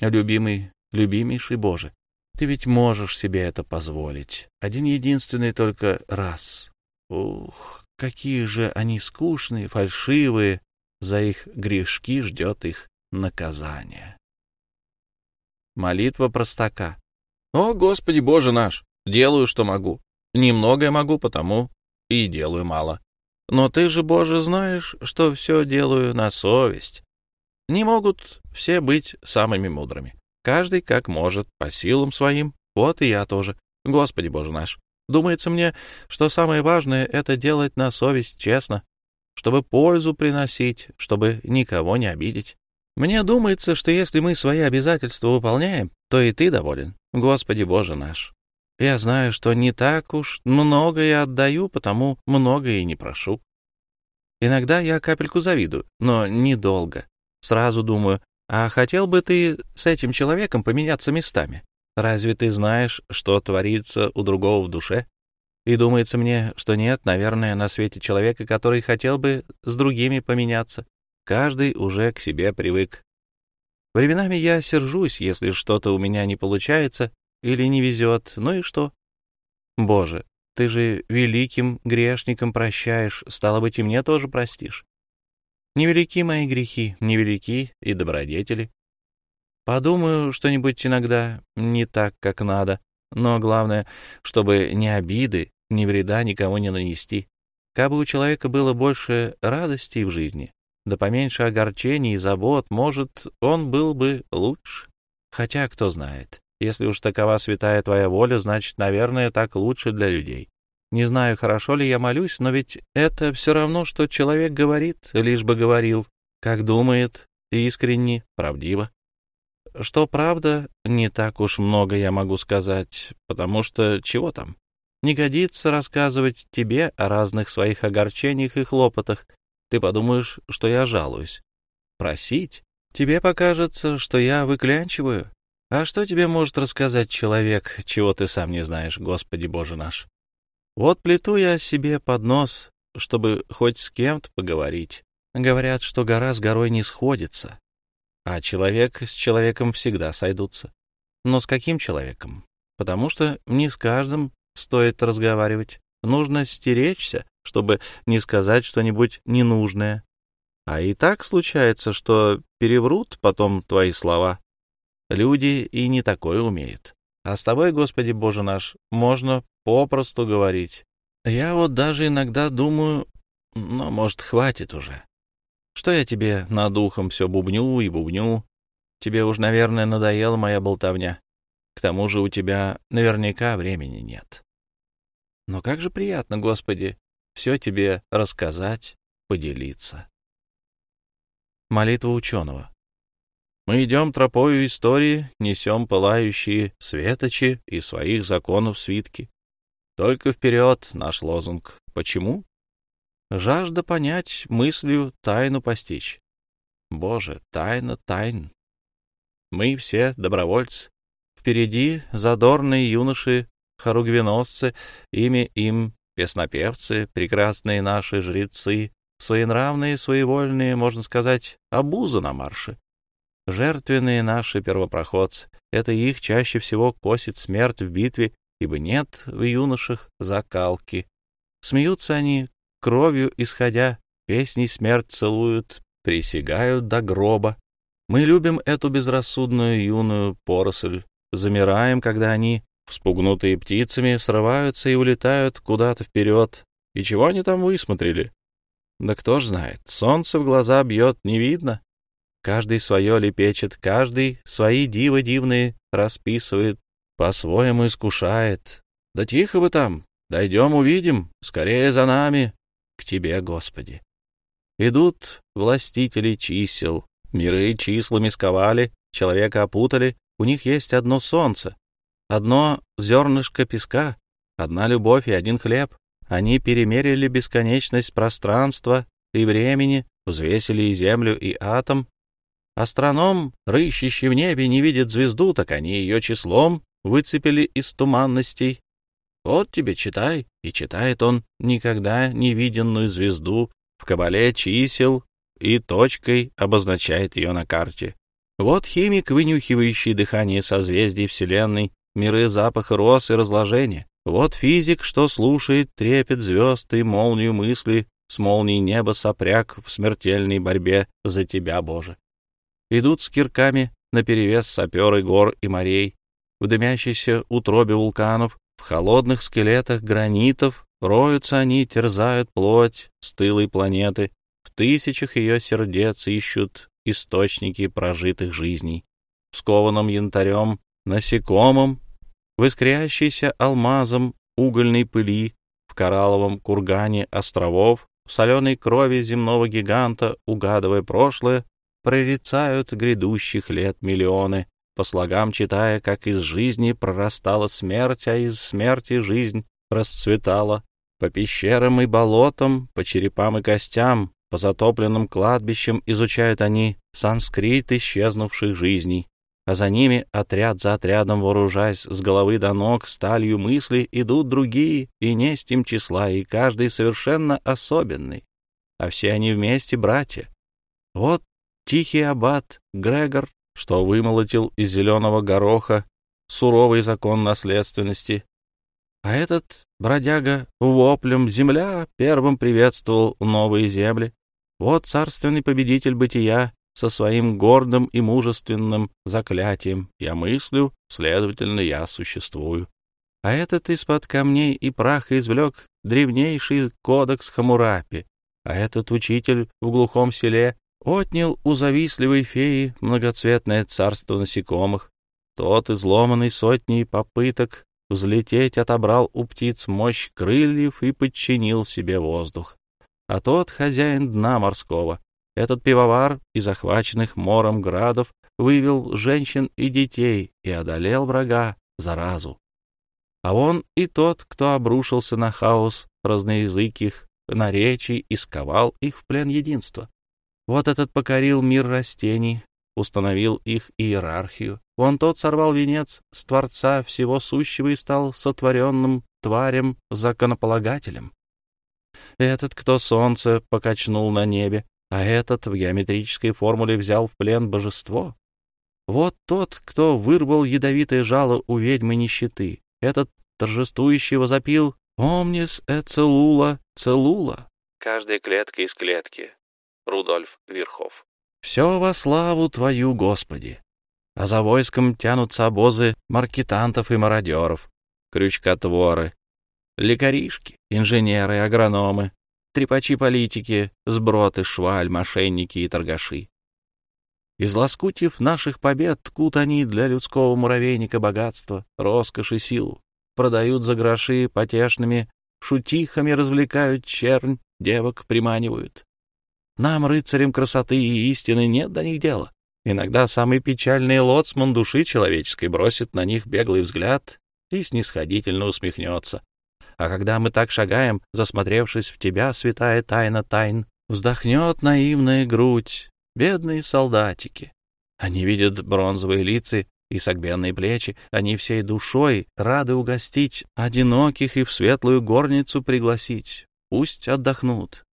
Любимый, любимейший Боже, ты ведь можешь себе это позволить. Один единственный только раз. Ух, какие же они скучные, фальшивые. За их грешки ждет их наказание. Молитва простака. «О, Господи Боже наш, делаю, что могу. Немногое могу, потому и делаю мало. Но ты же, Боже, знаешь, что все делаю на совесть. Не могут все быть самыми мудрыми. Каждый как может, по силам своим. Вот и я тоже. Господи Боже наш, думается мне, что самое важное — это делать на совесть честно, чтобы пользу приносить, чтобы никого не обидеть. Мне думается, что если мы свои обязательства выполняем, то и ты доволен, Господи Боже наш. Я знаю, что не так уж много я отдаю, потому много и не прошу. Иногда я капельку завидую, но недолго. Сразу думаю, а хотел бы ты с этим человеком поменяться местами? Разве ты знаешь, что творится у другого в душе? И думается мне, что нет, наверное, на свете человека, который хотел бы с другими поменяться. Каждый уже к себе привык. Временами я сержусь, если что-то у меня не получается или не везет. Ну и что? Боже, ты же великим грешникам прощаешь, стало быть, и мне тоже простишь. Невелики мои грехи, невелики и добродетели. Подумаю что-нибудь иногда не так, как надо, но главное, чтобы ни обиды, ни вреда никому не нанести. Кабы у человека было больше радостей в жизни, да поменьше огорчений и забот, может, он был бы лучше. Хотя, кто знает, если уж такова святая твоя воля, значит, наверное, так лучше для людей. Не знаю, хорошо ли я молюсь, но ведь это все равно, что человек говорит, лишь бы говорил, как думает, искренне, правдиво. Что правда, не так уж много я могу сказать, потому что чего там? Не годится рассказывать тебе о разных своих огорчениях и хлопотах. Ты подумаешь, что я жалуюсь. Просить? Тебе покажется, что я выклянчиваю. А что тебе может рассказать человек, чего ты сам не знаешь, Господи Боже наш? Вот плету я себе под нос, чтобы хоть с кем-то поговорить. Говорят, что гора с горой не сходится, а человек с человеком всегда сойдутся. Но с каким человеком? Потому что не с каждым стоит разговаривать. Нужно стеречься, чтобы не сказать что-нибудь ненужное. А и так случается, что переврут потом твои слова. Люди и не такое умеют. А с тобой, Господи Боже наш, можно попросту говорить. Я вот даже иногда думаю, ну, может, хватит уже. Что я тебе над ухом все бубню и бубню? Тебе уж, наверное, надоела моя болтовня. К тому же у тебя наверняка времени нет. Но как же приятно, Господи, все тебе рассказать, поделиться. Молитва ученого. Мы идем тропою истории, несем пылающие светочи и своих законов свитки. Только вперед наш лозунг. Почему? Жажда понять, мыслью тайну постичь. Боже, тайна тайн. Мы все добровольцы. Впереди задорные юноши, хоругвеносцы, ими им песнопевцы, прекрасные наши жрецы, своенравные, своевольные, можно сказать, обузы на марше. Жертвенные наши первопроходцы, это их чаще всего косит смерть в битве, ибо нет в юношах закалки. Смеются они, кровью исходя, песней смерть целуют, присягают до гроба. Мы любим эту безрассудную юную поросль, замираем, когда они, вспугнутые птицами, срываются и улетают куда-то вперед. И чего они там высмотрели? Да кто ж знает, солнце в глаза бьет, не видно. Каждый свое лепечет, каждый свои дивы дивные расписывает, по-своему искушает. Да тихо вы там, дойдем, увидим, скорее за нами, к тебе, Господи. Идут властители чисел, миры числами сковали, человека опутали, у них есть одно солнце, одно зернышко песка, одна любовь и один хлеб. Они перемерили бесконечность пространства и времени, взвесили и землю, и атом, Астроном, рыщущий в небе, не видит звезду, так они ее числом выцепили из туманностей. Вот тебе читай, и читает он никогда невиденную звезду в кабале чисел и точкой обозначает ее на карте. Вот химик, вынюхивающий дыхание созвездий Вселенной, миры запаха роз и разложения. Вот физик, что слушает трепет звезд и молнию мысли, с молнией неба сопряг в смертельной борьбе за тебя, Боже идут с кирками наперевес саперы гор и морей, в дымящейся утробе вулканов, в холодных скелетах гранитов, роются они, терзают плоть стылой планеты, в тысячах ее сердец ищут источники прожитых жизней, в скованном янтарем, насекомом, в искрящейся алмазом угольной пыли, в коралловом кургане островов, в соленой крови земного гиганта, угадывая прошлое, прорицают грядущих лет миллионы, по слогам читая, как из жизни прорастала смерть, а из смерти жизнь расцветала. По пещерам и болотам, по черепам и костям, по затопленным кладбищам изучают они санскрит исчезнувших жизней. А за ними, отряд за отрядом вооружаясь с головы до ног, сталью мысли, идут другие, и не с тем числа, и каждый совершенно особенный. А все они вместе братья. Вот тихий аббат Грегор, что вымолотил из зеленого гороха суровый закон наследственности, а этот бродяга воплем «Земля!» первым приветствовал новые земли. Вот царственный победитель бытия со своим гордым и мужественным заклятием. Я мыслю, следовательно, я существую. А этот из-под камней и праха извлек древнейший кодекс Хамурапи, а этот учитель в глухом селе отнял у завистливой феи многоцветное царство насекомых. Тот, изломанный сотней попыток взлететь, отобрал у птиц мощь крыльев и подчинил себе воздух. А тот хозяин дна морского, этот пивовар из захваченных мором градов вывел женщин и детей и одолел врага, заразу. А он и тот, кто обрушился на хаос разноязыких наречий и сковал их в плен единства. Вот этот покорил мир растений, установил их иерархию. Он тот сорвал венец с Творца всего сущего и стал сотворенным тварем законополагателем. Этот, кто солнце покачнул на небе, а этот в геометрической формуле взял в плен божество. Вот тот, кто вырвал ядовитое жало у ведьмы нищеты. Этот торжествующий возопил «Омнис э целула, целула». Каждая клетка из клетки. Рудольф Верхов. Все во славу Твою, Господи. А за войском тянутся обозы маркетантов и мародеров, крючкотворы, лекаришки, инженеры, агрономы, трепачи-политики, сброты, шваль, мошенники и торгаши. Из лоскутьев наших побед ткут они для людского муравейника богатство, роскошь и силу, продают за гроши потешными, шутихами развлекают чернь, девок приманивают. Нам, рыцарям красоты и истины, нет до них дела. Иногда самый печальный лоцман души человеческой бросит на них беглый взгляд и снисходительно усмехнется. А когда мы так шагаем, засмотревшись в тебя, святая тайна тайн, вздохнет наивная грудь, бедные солдатики. Они видят бронзовые лица и согбенные плечи, они всей душой рады угостить одиноких и в светлую горницу пригласить. Пусть отдохнут.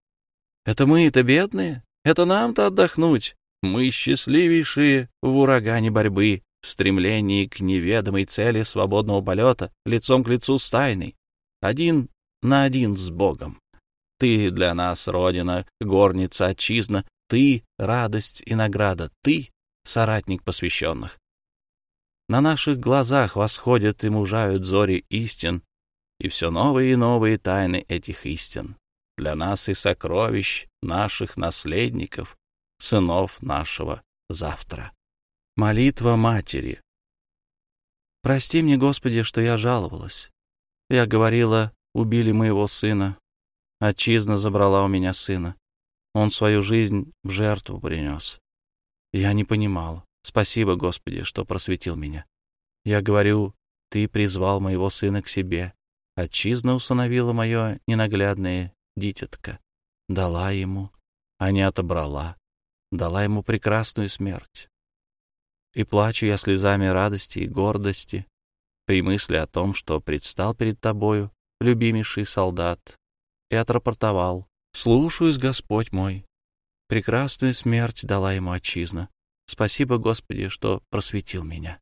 Это мы-то бедные? Это нам-то отдохнуть? Мы счастливейшие в урагане борьбы, в стремлении к неведомой цели свободного полета, лицом к лицу с тайной, один на один с Богом. Ты для нас, Родина, горница, отчизна, ты — радость и награда, ты — соратник посвященных. На наших глазах восходят и мужают зори истин, и все новые и новые тайны этих истин для нас и сокровищ наших наследников, сынов нашего завтра. Молитва матери. Прости мне, Господи, что я жаловалась. Я говорила, убили моего сына. Отчизна забрала у меня сына. Он свою жизнь в жертву принес. Я не понимал. Спасибо, Господи, что просветил меня. Я говорю, Ты призвал моего сына к себе. Отчизна усыновила мое ненаглядное дитятка, дала ему, а не отобрала, дала ему прекрасную смерть. И плачу я слезами радости и гордости при мысли о том, что предстал перед тобою, любимейший солдат, и отрапортовал. «Слушаюсь, Господь мой». Прекрасную смерть дала ему отчизна. Спасибо, Господи, что просветил меня.